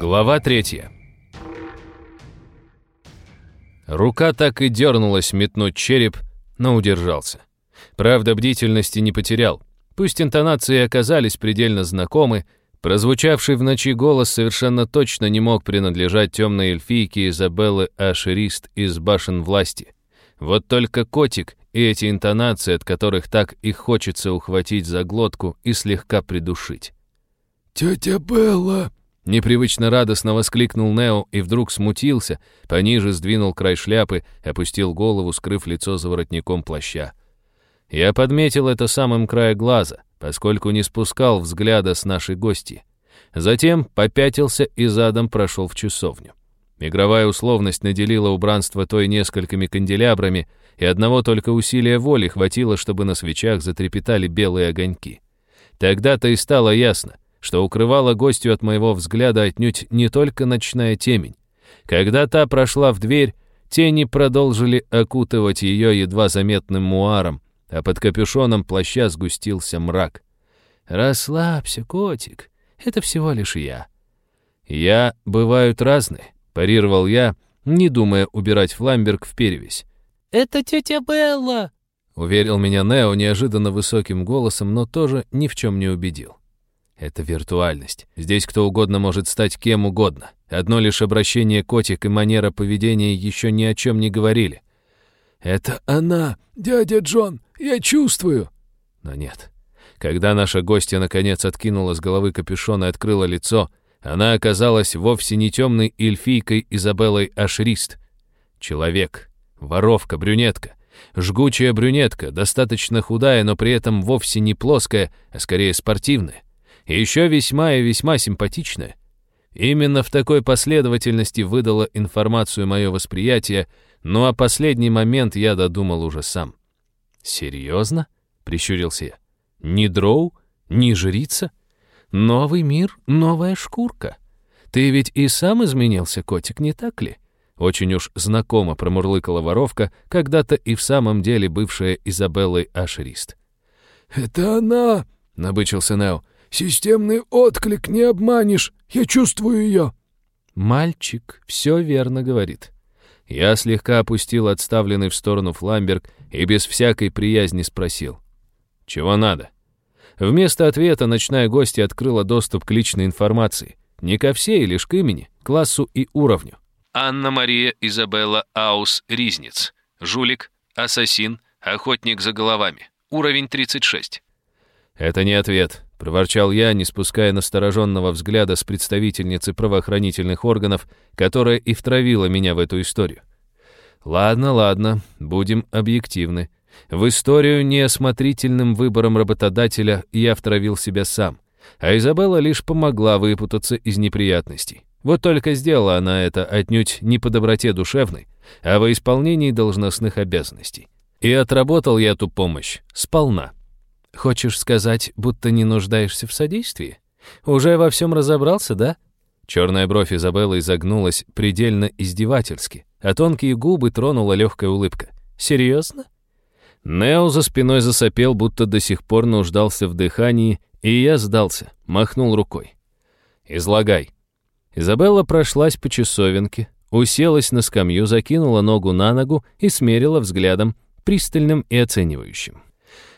Глава третья. Рука так и дернулась метнуть череп, но удержался. Правда, бдительности не потерял. Пусть интонации оказались предельно знакомы, прозвучавший в ночи голос совершенно точно не мог принадлежать темной эльфийке Изабеллы Ашерист из башен власти. Вот только котик и эти интонации, от которых так и хочется ухватить за глотку и слегка придушить. «Тетя Белла!» Непривычно радостно воскликнул Нео и вдруг смутился, пониже сдвинул край шляпы, опустил голову, скрыв лицо за воротником плаща. Я подметил это самым края глаза, поскольку не спускал взгляда с нашей гости. Затем попятился и задом прошел в часовню. Игровая условность наделила убранство той несколькими канделябрами, и одного только усилия воли хватило, чтобы на свечах затрепетали белые огоньки. Тогда-то и стало ясно, что укрывала гостью от моего взгляда отнюдь не только ночная темень. Когда та прошла в дверь, тени продолжили окутывать ее едва заметным муаром, а под капюшоном плаща сгустился мрак. «Расслабься, котик, это всего лишь я». «Я бывают разные», — парировал я, не думая убирать фламберг в перевязь. «Это тетя Белла», — уверил меня Нео неожиданно высоким голосом, но тоже ни в чем не убедил. Это виртуальность. Здесь кто угодно может стать кем угодно. Одно лишь обращение котик и манера поведения еще ни о чем не говорили. «Это она, дядя Джон, я чувствую!» Но нет. Когда наша гостья наконец откинула с головы капюшон и открыла лицо, она оказалась вовсе не темной эльфийкой Изабеллой Ашрист. Человек, воровка, брюнетка. Жгучая брюнетка, достаточно худая, но при этом вовсе не плоская, а скорее спортивная еще весьма и весьма симпатичная. Именно в такой последовательности выдала информацию мое восприятие, ну а последний момент я додумал уже сам. «Серьезно?» — прищурился я. «Ни дроу, ни жрица? Новый мир, новая шкурка. Ты ведь и сам изменился, котик, не так ли?» Очень уж знакомо промурлыкала воровка, когда-то и в самом деле бывшая Изабеллой Ашерист. «Это она!» — набычился Нео. Системный отклик не обманешь. Я чувствую ее». «Мальчик все верно говорит». Я слегка опустил отставленный в сторону фламберг и без всякой приязни спросил. «Чего надо?» Вместо ответа ночная гостья открыла доступ к личной информации. Не ко всей, лишь к имени, классу и уровню. Анна-Мария Изабелла Аус Ризнец. Жулик, ассасин, охотник за головами. Уровень 36. Это не ответ проворчал я, не спуская настороженного взгляда с представительницы правоохранительных органов, которая и втравила меня в эту историю. Ладно, ладно, будем объективны. В историю неосмотрительным выбором работодателя я втравил себя сам, а Изабелла лишь помогла выпутаться из неприятностей. Вот только сделала она это отнюдь не по доброте душевной, а во исполнении должностных обязанностей. И отработал я эту помощь сполна. Хочешь сказать, будто не нуждаешься в содействии? Уже во всем разобрался, да? Черная бровь Изабеллы изогнулась предельно издевательски, а тонкие губы тронула легкая улыбка. Серьезно? Нео за спиной засопел, будто до сих пор нуждался в дыхании, и я сдался, махнул рукой. «Излагай». Изабелла прошлась по часовенке, уселась на скамью, закинула ногу на ногу и смерила взглядом, пристальным и оценивающим.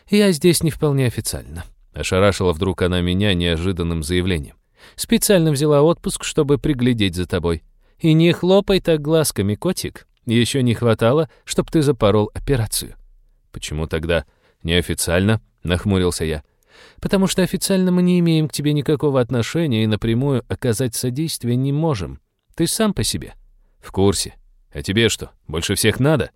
Я здесь не вполне официально». Ошарашила вдруг она меня неожиданным заявлением. «Специально взяла отпуск, чтобы приглядеть за тобой. И не хлопай так глазками, котик. Еще не хватало, чтобы ты запорол операцию». «Почему тогда неофициально?» — нахмурился я. «Потому что официально мы не имеем к тебе никакого отношения и напрямую оказать содействие не можем. Ты сам по себе». «В курсе. А тебе что, больше всех надо?»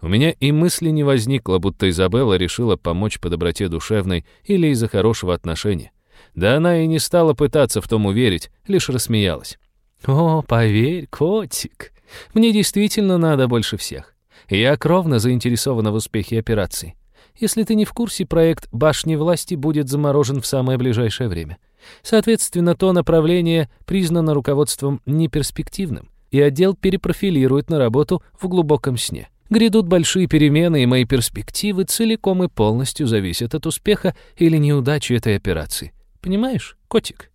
У меня и мысли не возникло, будто Изабелла решила помочь по доброте душевной или из-за хорошего отношения. Да она и не стала пытаться в том уверить, лишь рассмеялась. «О, поверь, котик, мне действительно надо больше всех. Я кровно заинтересована в успехе операции. Если ты не в курсе, проект «Башни власти» будет заморожен в самое ближайшее время. Соответственно, то направление признано руководством неперспективным, и отдел перепрофилирует на работу в глубоком сне. Грядут большие перемены, и мои перспективы целиком и полностью зависят от успеха или неудачи этой операции. Понимаешь, котик?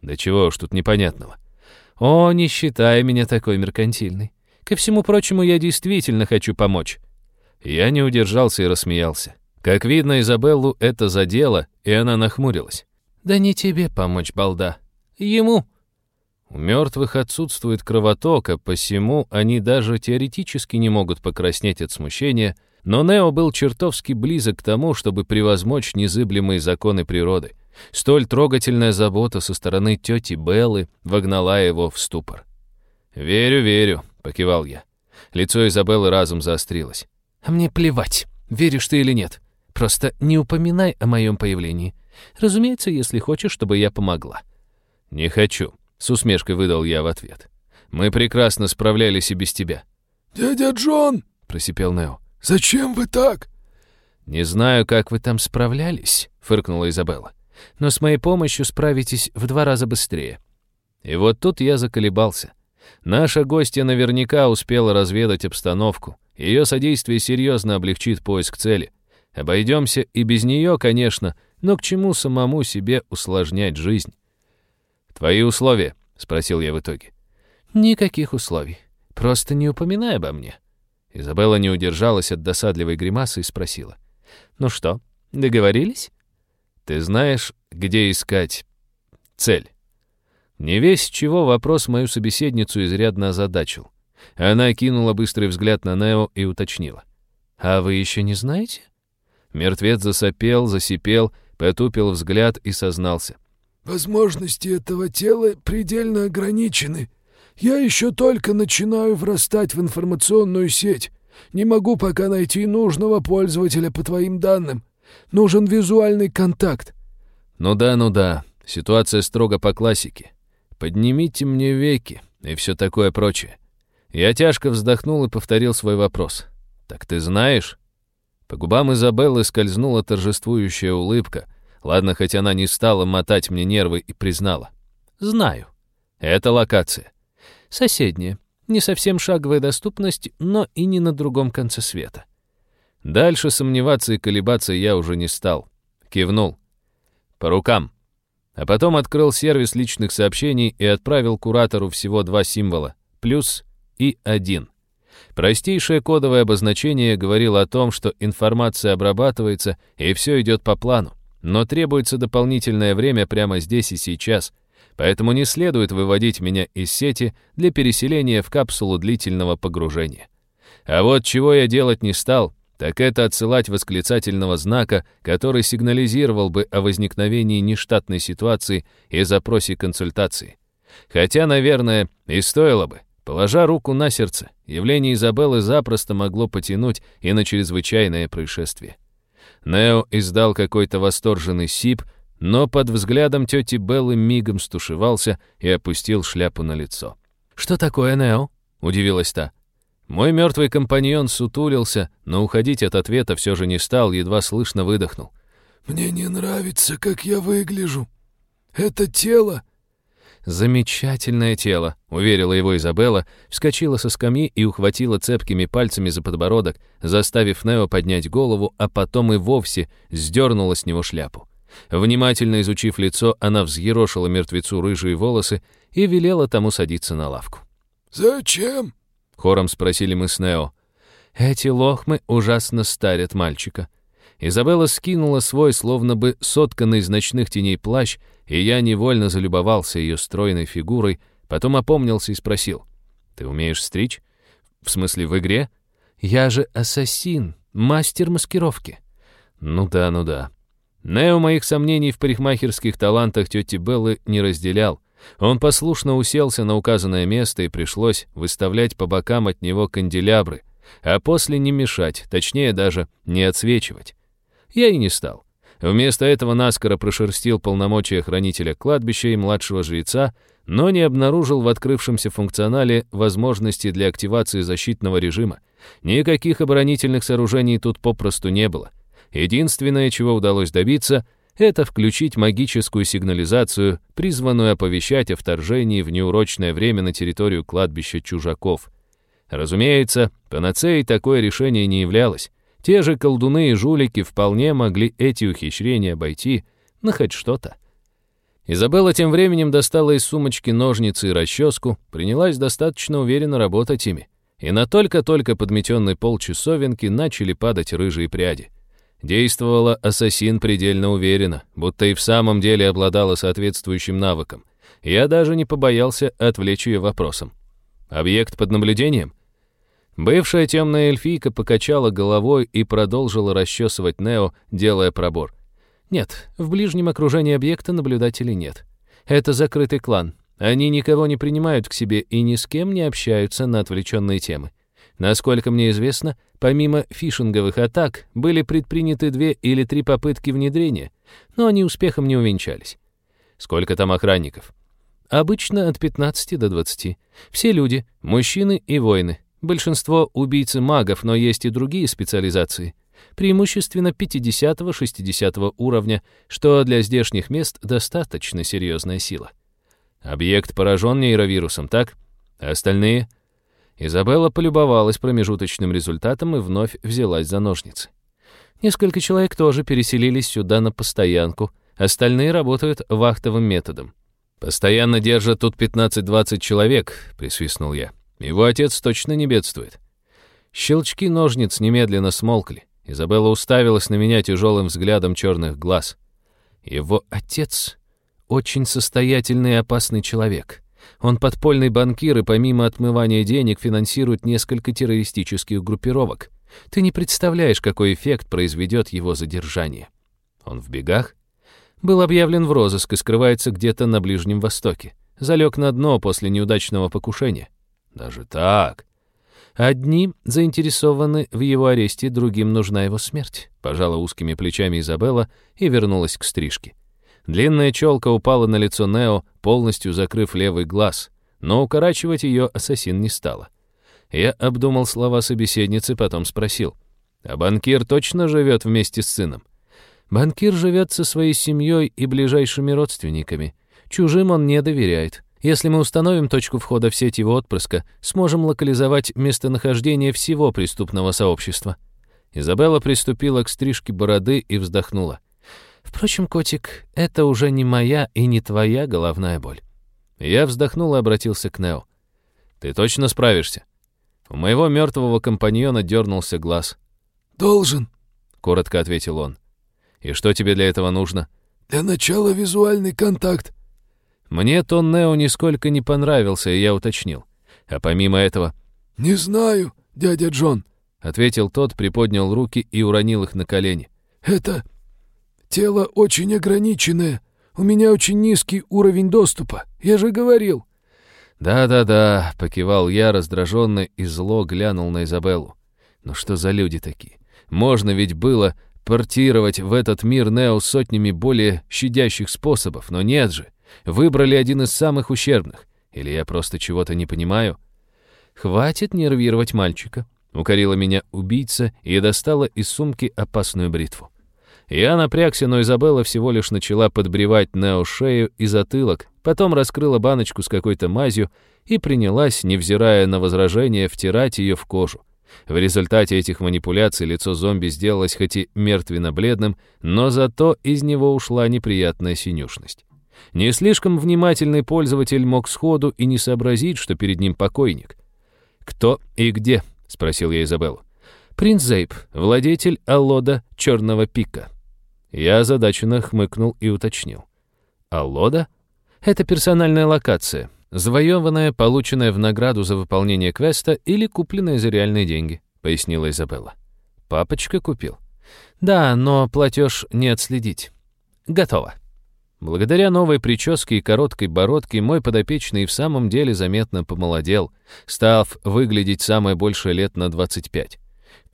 Да чего уж тут непонятного. О, не считай меня такой меркантильной. Ко всему прочему, я действительно хочу помочь. Я не удержался и рассмеялся. Как видно, Изабеллу это задело, и она нахмурилась. Да не тебе помочь, балда. Ему. У мертвых отсутствует кровоток, а посему они даже теоретически не могут покраснеть от смущения, но Нео был чертовски близок к тому, чтобы превозмочь незыблемые законы природы. Столь трогательная забота со стороны тети Беллы вогнала его в ступор. «Верю, верю», — покивал я. Лицо Изабеллы разом заострилось. «А мне плевать, веришь ты или нет. Просто не упоминай о моем появлении. Разумеется, если хочешь, чтобы я помогла». «Не хочу», с усмешкой выдал я в ответ. «Мы прекрасно справлялись и без тебя». «Дядя Джон!» — просипел Нео. «Зачем вы так?» «Не знаю, как вы там справлялись», — фыркнула Изабелла. «Но с моей помощью справитесь в два раза быстрее». И вот тут я заколебался. Наша гостья наверняка успела разведать обстановку. Ее содействие серьезно облегчит поиск цели. Обойдемся и без нее, конечно, но к чему самому себе усложнять жизнь? «Твои условия?» — спросил я в итоге. «Никаких условий. Просто не упоминай обо мне». Изабелла не удержалась от досадливой гримасы и спросила. «Ну что, договорились?» «Ты знаешь, где искать цель?» Не весь чего вопрос мою собеседницу изрядно озадачил. Она кинула быстрый взгляд на Нео и уточнила. «А вы еще не знаете?» Мертвец засопел, засипел, потупил взгляд и сознался. Возможности этого тела предельно ограничены. Я еще только начинаю врастать в информационную сеть. Не могу пока найти нужного пользователя по твоим данным. Нужен визуальный контакт». «Ну да, ну да. Ситуация строго по классике. Поднимите мне веки и все такое прочее». Я тяжко вздохнул и повторил свой вопрос. «Так ты знаешь?» По губам Изабеллы скользнула торжествующая улыбка — Ладно, хоть она не стала мотать мне нервы и признала. Знаю. Это локация. Соседняя. Не совсем шаговая доступность, но и не на другом конце света. Дальше сомневаться и колебаться я уже не стал. Кивнул. По рукам. А потом открыл сервис личных сообщений и отправил куратору всего два символа — плюс и один. Простейшее кодовое обозначение говорило о том, что информация обрабатывается и все идет по плану но требуется дополнительное время прямо здесь и сейчас, поэтому не следует выводить меня из сети для переселения в капсулу длительного погружения. А вот чего я делать не стал, так это отсылать восклицательного знака, который сигнализировал бы о возникновении нештатной ситуации и запросе консультации. Хотя, наверное, и стоило бы. Положа руку на сердце, явление Изабеллы запросто могло потянуть и на чрезвычайное происшествие. Нео издал какой-то восторженный сип, но под взглядом тети Беллы мигом стушевался и опустил шляпу на лицо. «Что такое, Нео?» — удивилась та. Мой мертвый компаньон сутулился, но уходить от ответа все же не стал, едва слышно выдохнул. «Мне не нравится, как я выгляжу. Это тело «Замечательное тело», — уверила его Изабелла, вскочила со скамьи и ухватила цепкими пальцами за подбородок, заставив Нео поднять голову, а потом и вовсе сдернула с него шляпу. Внимательно изучив лицо, она взъерошила мертвецу рыжие волосы и велела тому садиться на лавку. «Зачем?» — хором спросили мы с Нео. «Эти лохмы ужасно старят мальчика», Изабелла скинула свой, словно бы сотканный из ночных теней плащ, и я невольно залюбовался ее стройной фигурой, потом опомнился и спросил. «Ты умеешь стричь? В смысле, в игре?» «Я же ассасин, мастер маскировки». «Ну да, ну да». Нео моих сомнений в парикмахерских талантах тети Беллы не разделял. Он послушно уселся на указанное место и пришлось выставлять по бокам от него канделябры, а после не мешать, точнее даже не отсвечивать я и не стал. Вместо этого наскоро прошерстил полномочия хранителя кладбища и младшего жреца, но не обнаружил в открывшемся функционале возможности для активации защитного режима. Никаких оборонительных сооружений тут попросту не было. Единственное, чего удалось добиться, это включить магическую сигнализацию, призванную оповещать о вторжении в неурочное время на территорию кладбища чужаков. Разумеется, панацеей такое решение не являлось. Те же колдуны и жулики вполне могли эти ухищрения обойти, но хоть что-то. Изабелла тем временем достала из сумочки ножницы и расческу, принялась достаточно уверенно работать ими. И на только-только подметенный пол часовенки начали падать рыжие пряди. Действовала ассасин предельно уверенно, будто и в самом деле обладала соответствующим навыком. Я даже не побоялся отвлечь ее вопросом. «Объект под наблюдением?» Бывшая темная эльфийка покачала головой и продолжила расчесывать Нео, делая пробор. «Нет, в ближнем окружении объекта наблюдателей нет. Это закрытый клан. Они никого не принимают к себе и ни с кем не общаются на отвлеченные темы. Насколько мне известно, помимо фишинговых атак были предприняты две или три попытки внедрения, но они успехом не увенчались. Сколько там охранников? Обычно от 15 до 20. Все люди, мужчины и воины. Большинство убийцы магов, но есть и другие специализации, преимущественно 50-60 уровня, что для здешних мест достаточно серьезная сила. Объект поражен нейровирусом, так? А остальные? Изабелла полюбовалась промежуточным результатом и вновь взялась за ножницы. Несколько человек тоже переселились сюда на постоянку, остальные работают вахтовым методом. «Постоянно держат тут 15-20 человек», — присвистнул я. Его отец точно не бедствует. Щелчки ножниц немедленно смолкли. Изабелла уставилась на меня тяжелым взглядом черных глаз. Его отец — очень состоятельный и опасный человек. Он подпольный банкир и помимо отмывания денег финансирует несколько террористических группировок. Ты не представляешь, какой эффект произведет его задержание. Он в бегах? Был объявлен в розыск и скрывается где-то на Ближнем Востоке. Залег на дно после неудачного покушения. Даже так? Одни заинтересованы в его аресте, другим нужна его смерть. Пожала узкими плечами Изабелла и вернулась к стрижке. Длинная челка упала на лицо Нео, полностью закрыв левый глаз, но укорачивать ее ассасин не стала. Я обдумал слова собеседницы, потом спросил. «А банкир точно живет вместе с сыном?» «Банкир живет со своей семьей и ближайшими родственниками. Чужим он не доверяет. Если мы установим точку входа в сеть его отпрыска, сможем локализовать местонахождение всего преступного сообщества». Изабелла приступила к стрижке бороды и вздохнула. «Впрочем, котик, это уже не моя и не твоя головная боль». Я вздохнул и обратился к Нео. «Ты точно справишься?» У моего мертвого компаньона дернулся глаз. «Должен», — коротко ответил он. «И что тебе для этого нужно?» «Для начала визуальный контакт», мне тон Нео нисколько не понравился, и я уточнил. А помимо этого... «Не знаю, дядя Джон», — ответил тот, приподнял руки и уронил их на колени. «Это... тело очень ограниченное. У меня очень низкий уровень доступа. Я же говорил». «Да-да-да», — покивал я раздраженно и зло глянул на Изабеллу. «Ну что за люди такие? Можно ведь было портировать в этот мир Нео сотнями более щадящих способов, но нет же. Выбрали один из самых ущербных. Или я просто чего-то не понимаю? Хватит нервировать мальчика. Укорила меня убийца и достала из сумки опасную бритву. Я напрягся, но Изабелла всего лишь начала подбревать Нео шею и затылок, потом раскрыла баночку с какой-то мазью и принялась, невзирая на возражения, втирать ее в кожу. В результате этих манипуляций лицо зомби сделалось хоть и мертвенно-бледным, но зато из него ушла неприятная синюшность. Не слишком внимательный пользователь мог сходу и не сообразить, что перед ним покойник. «Кто и где?» — спросил я Изабеллу. «Принц Зейб, владетель Аллода Черного Пика». Я озадаченно хмыкнул и уточнил. Аллода? «Это персональная локация, завоеванная, полученная в награду за выполнение квеста или купленная за реальные деньги», — пояснила Изабелла. «Папочка купил». «Да, но платеж не отследить». «Готово». Благодаря новой прическе и короткой бородке мой подопечный в самом деле заметно помолодел, став выглядеть самое больше лет на 25.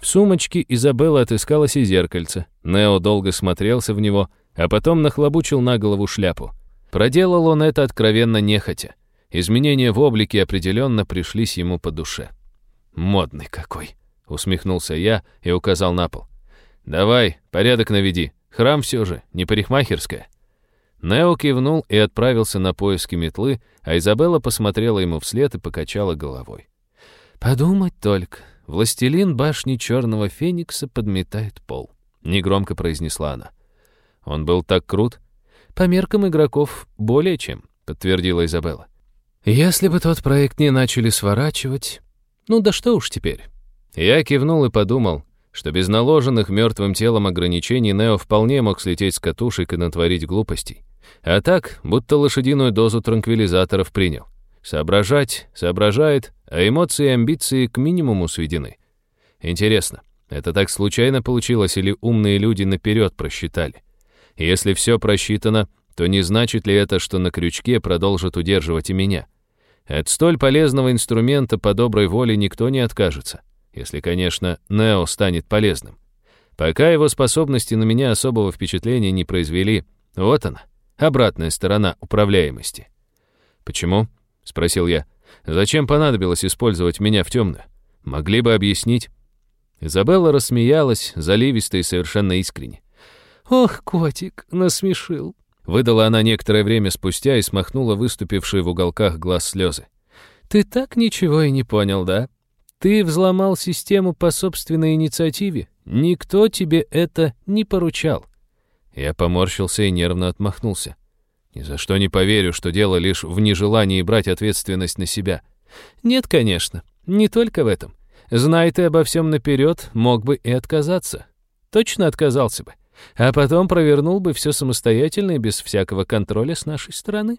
В сумочке Изабелла отыскалось и зеркальце. Нео долго смотрелся в него, а потом нахлобучил на голову шляпу. Проделал он это откровенно нехотя. Изменения в облике определенно пришлись ему по душе. «Модный какой!» — усмехнулся я и указал на пол. «Давай, порядок наведи. Храм все же, не парикмахерская». Нео кивнул и отправился на поиски метлы, а Изабелла посмотрела ему вслед и покачала головой. «Подумать только, властелин башни Черного Феникса подметает пол», — негромко произнесла она. «Он был так крут?» «По меркам игроков более чем», — подтвердила Изабелла. «Если бы тот проект не начали сворачивать...» «Ну да что уж теперь». Я кивнул и подумал, что без наложенных мертвым телом ограничений Нео вполне мог слететь с катушек и натворить глупостей. А так, будто лошадиную дозу транквилизаторов принял. Соображать, соображает, а эмоции и амбиции к минимуму сведены. Интересно, это так случайно получилось или умные люди наперед просчитали? Если все просчитано, то не значит ли это, что на крючке продолжат удерживать и меня? От столь полезного инструмента по доброй воле никто не откажется. Если, конечно, Нео станет полезным. Пока его способности на меня особого впечатления не произвели, вот она, обратная сторона управляемости. «Почему?» — спросил я. «Зачем понадобилось использовать меня в темную? Могли бы объяснить?» Изабелла рассмеялась, заливисто и совершенно искренне. «Ох, котик, насмешил!» Выдала она некоторое время спустя и смахнула выступившие в уголках глаз слезы. «Ты так ничего и не понял, да? Ты взломал систему по собственной инициативе. Никто тебе это не поручал». Я поморщился и нервно отмахнулся. Ни за что не поверю, что дело лишь в нежелании брать ответственность на себя. Нет, конечно, не только в этом. Знай ты обо всем наперед, мог бы и отказаться. Точно отказался бы. А потом провернул бы все самостоятельно и без всякого контроля с нашей стороны.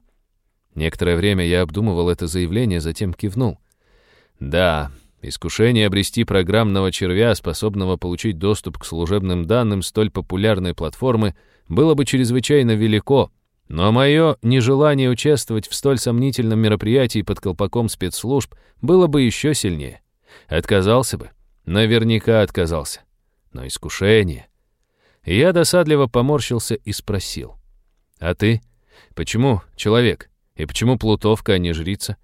Некоторое время я обдумывал это заявление, затем кивнул. «Да, Искушение обрести программного червя, способного получить доступ к служебным данным столь популярной платформы, было бы чрезвычайно велико, но мое нежелание участвовать в столь сомнительном мероприятии под колпаком спецслужб было бы еще сильнее. Отказался бы. Наверняка отказался. Но искушение... Я досадливо поморщился и спросил. «А ты? Почему человек? И почему плутовка, а не жрица?»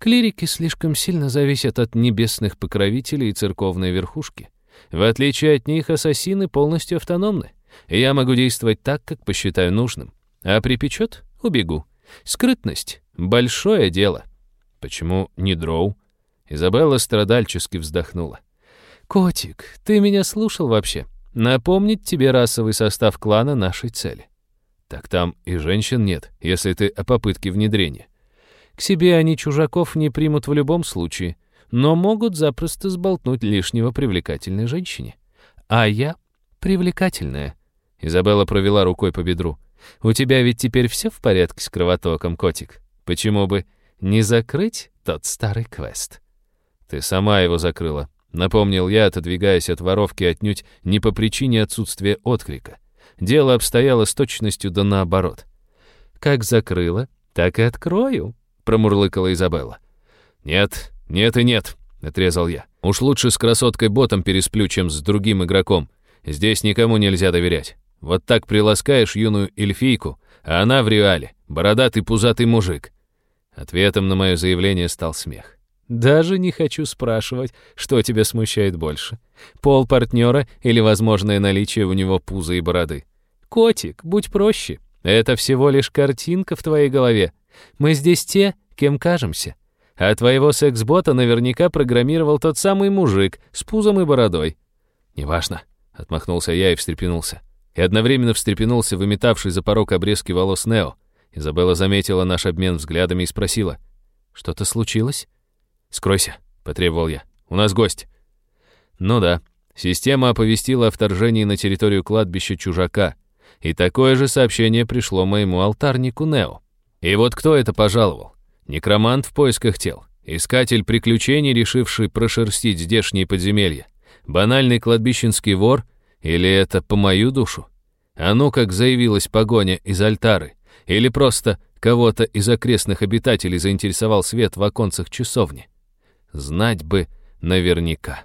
Клирики слишком сильно зависят от небесных покровителей и церковной верхушки. В отличие от них, ассасины полностью автономны. Я могу действовать так, как посчитаю нужным. А припечет — убегу. Скрытность — большое дело. Почему не дроу? Изабелла страдальчески вздохнула. «Котик, ты меня слушал вообще? Напомнить тебе расовый состав клана нашей цели». «Так там и женщин нет, если ты о попытке внедрения. К себе они чужаков не примут в любом случае, но могут запросто сболтнуть лишнего привлекательной женщине. А я привлекательная. Изабелла провела рукой по бедру. «У тебя ведь теперь все в порядке с кровотоком, котик? Почему бы не закрыть тот старый квест?» «Ты сама его закрыла», — напомнил я, отодвигаясь от воровки отнюдь не по причине отсутствия отклика. Дело обстояло с точностью да наоборот. «Как закрыла, так и открою», промурлыкала Изабелла. «Нет, нет и нет», — отрезал я. «Уж лучше с красоткой-ботом пересплю, чем с другим игроком. Здесь никому нельзя доверять. Вот так приласкаешь юную эльфийку, а она в реале, бородатый пузатый мужик». Ответом на мое заявление стал смех. «Даже не хочу спрашивать, что тебя смущает больше. Пол партнера или возможное наличие у него пуза и бороды. Котик, будь проще. Это всего лишь картинка в твоей голове. Мы здесь те, кем кажемся. А твоего секс-бота наверняка программировал тот самый мужик с пузом и бородой. «Неважно», — отмахнулся я и встрепенулся. И одновременно встрепенулся выметавший за порог обрезки волос Нео. Изабелла заметила наш обмен взглядами и спросила. «Что-то случилось?» «Скройся», — потребовал я. «У нас гость». «Ну да». Система оповестила о вторжении на территорию кладбища чужака. И такое же сообщение пришло моему алтарнику Нео. И вот кто это пожаловал? Некромант в поисках тел, искатель приключений, решивший прошерстить здешние подземелья, банальный кладбищенский вор или это по мою душу? А ну как заявилась погоня из альтары, или просто кого-то из окрестных обитателей заинтересовал свет в оконцах часовни. Знать бы наверняка.